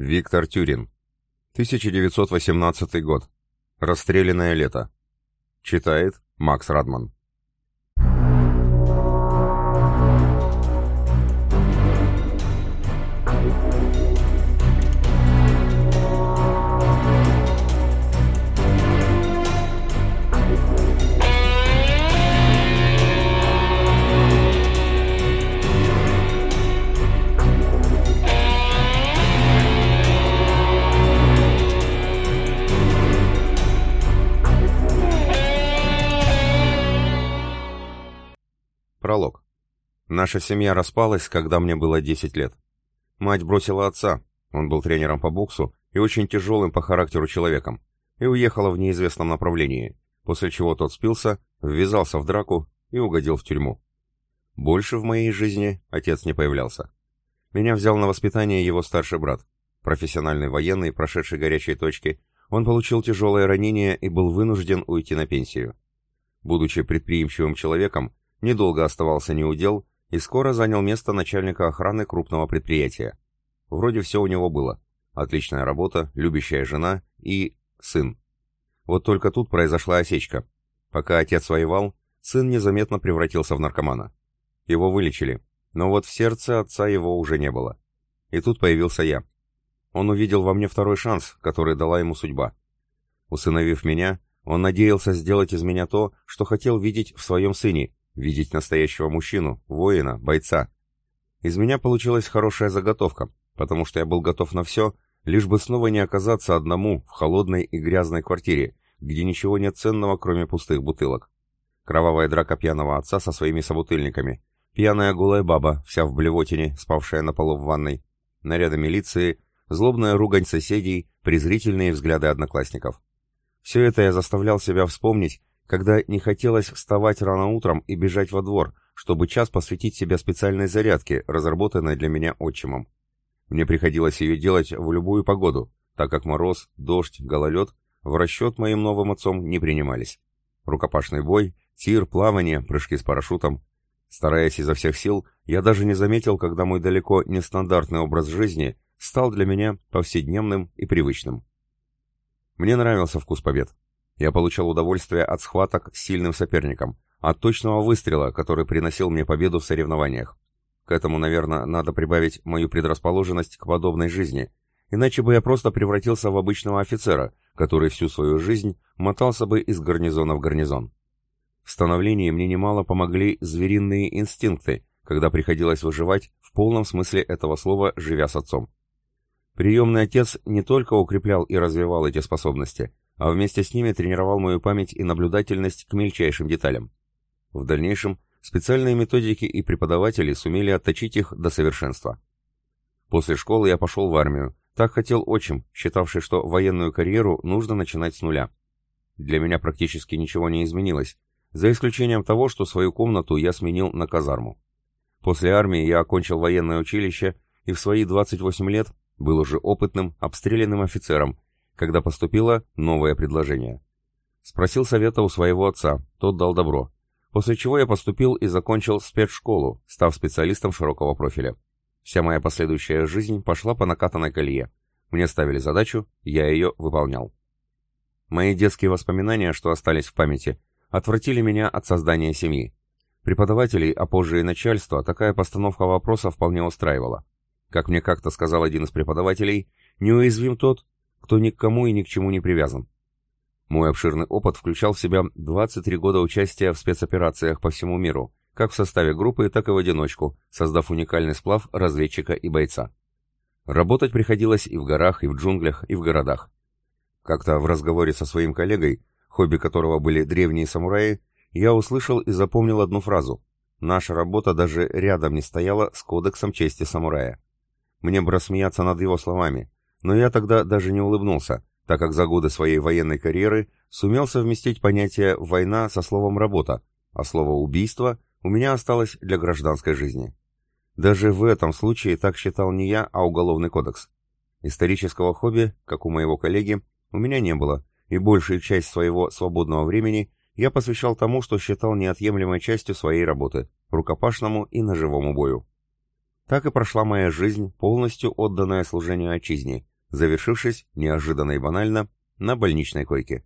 Виктор Тюрин. 1918 год. Расстрелянное лето. Читает Макс Радман. Пролог. Наша семья распалась, когда мне было 10 лет. Мать бросила отца, он был тренером по боксу и очень тяжелым по характеру человеком, и уехала в неизвестном направлении, после чего тот спился, ввязался в драку и угодил в тюрьму. Больше в моей жизни отец не появлялся. Меня взял на воспитание его старший брат, профессиональный военный, прошедший горячие точки, он получил тяжелое ранение и был вынужден уйти на пенсию. Будучи предприимчивым человеком, недолго оставался неудел и скоро занял место начальника охраны крупного предприятия. Вроде все у него было. Отличная работа, любящая жена и... сын. Вот только тут произошла осечка. Пока отец воевал, сын незаметно превратился в наркомана. Его вылечили, но вот в сердце отца его уже не было. И тут появился я. Он увидел во мне второй шанс, который дала ему судьба. Усыновив меня, он надеялся сделать из меня то, что хотел видеть в своем сыне, видеть настоящего мужчину, воина, бойца. Из меня получилась хорошая заготовка, потому что я был готов на все, лишь бы снова не оказаться одному в холодной и грязной квартире, где ничего нет ценного, кроме пустых бутылок. Кровавая драка пьяного отца со своими собутыльниками, пьяная голая баба, вся в блевотине, спавшая на полу в ванной, наряды милиции, злобная ругань соседей, презрительные взгляды одноклассников. Все это я заставлял себя вспомнить когда не хотелось вставать рано утром и бежать во двор, чтобы час посвятить себя специальной зарядке, разработанной для меня отчимом. Мне приходилось ее делать в любую погоду, так как мороз, дождь, гололед в расчет моим новым отцом не принимались. Рукопашный бой, тир, плавание, прыжки с парашютом. Стараясь изо всех сил, я даже не заметил, когда мой далеко нестандартный образ жизни стал для меня повседневным и привычным. Мне нравился вкус побед. Я получал удовольствие от схваток с сильным соперником, от точного выстрела, который приносил мне победу в соревнованиях. К этому, наверное, надо прибавить мою предрасположенность к подобной жизни, иначе бы я просто превратился в обычного офицера, который всю свою жизнь мотался бы из гарнизона в гарнизон. В становлении мне немало помогли звериные инстинкты, когда приходилось выживать в полном смысле этого слова, живя с отцом. Приемный отец не только укреплял и развивал эти способности, а вместе с ними тренировал мою память и наблюдательность к мельчайшим деталям. В дальнейшем специальные методики и преподаватели сумели отточить их до совершенства. После школы я пошел в армию. Так хотел отчим, считавший, что военную карьеру нужно начинать с нуля. Для меня практически ничего не изменилось, за исключением того, что свою комнату я сменил на казарму. После армии я окончил военное училище и в свои 28 лет был уже опытным, обстрелянным офицером, когда поступило новое предложение. Спросил совета у своего отца, тот дал добро. После чего я поступил и закончил спецшколу, став специалистом широкого профиля. Вся моя последующая жизнь пошла по накатанной колее. Мне ставили задачу, я ее выполнял. Мои детские воспоминания, что остались в памяти, отвратили меня от создания семьи. Преподавателей, а позже и начальство, такая постановка вопроса вполне устраивала. Как мне как-то сказал один из преподавателей, неуязвим тот, кто ни к кому и ни к чему не привязан. Мой обширный опыт включал в себя 23 года участия в спецоперациях по всему миру, как в составе группы, так и в одиночку, создав уникальный сплав разведчика и бойца. Работать приходилось и в горах, и в джунглях, и в городах. Как-то в разговоре со своим коллегой, хобби которого были древние самураи, я услышал и запомнил одну фразу. Наша работа даже рядом не стояла с кодексом чести самурая. Мне бы рассмеяться над его словами, но я тогда даже не улыбнулся, так как за годы своей военной карьеры сумел совместить понятие «война» со словом «работа», а слово «убийство» у меня осталось для гражданской жизни. Даже в этом случае так считал не я, а Уголовный кодекс. Исторического хобби, как у моего коллеги, у меня не было, и большую часть своего свободного времени я посвящал тому, что считал неотъемлемой частью своей работы – рукопашному и ножевому бою. Так и прошла моя жизнь, полностью отданная служению отчизне, завершившись, неожиданно и банально, на больничной койке.